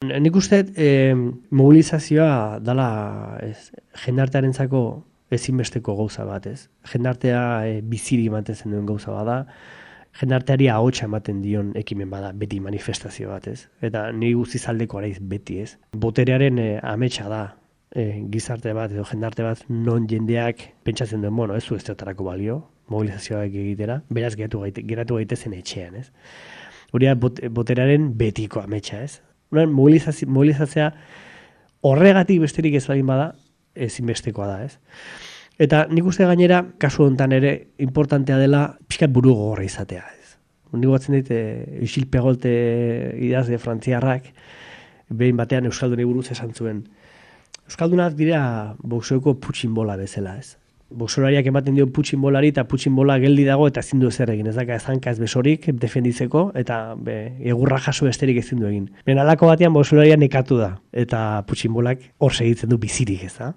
Nik uste e, mobilizazioa dala ez, jendartearen zako ezinbesteko gauza bat, ez? Jendartea e, biziri ematen duen gauza bada, jendarteari ahotsa ematen dion ekimen bada, beti manifestazio bat, ez? Eta ni guzti zaldeko araiz beti, ez? Boterearen e, ametsa da, e, gizarte bat edo jendarte bat non jendeak pentsatzen duen, bueno, ez zu ez balio, mobilizazioak egitera, beraz geratu, gaite, geratu gaitezen etxean, ez? Hori bot, boterearen betiko ametsa, ez? Mobilizatzea horregatik besterik ez baldin bada, ezinbestekoa da, ez? Eta nik uste gainera, kasu honetan ere, importantea dela, pixkat buru gogorra izatea, ez? Nik batzen dit, e, isil pegolte idaz de frantziarrak, behin batean Euskaldun buruz esan zuen. Euskaldunak dira boxeuko putxin bola bezala, ez? Boxolariak ematen dio putxin bolari eta putxin bola geldi dago eta ezin du ezer egin. Ez daka ez besorik defenditzeko eta be, egurra jaso besterik ezin du egin. Ben alako batean boxolaria nekatu da eta putxin bolak hor segitzen du bizirik ez da.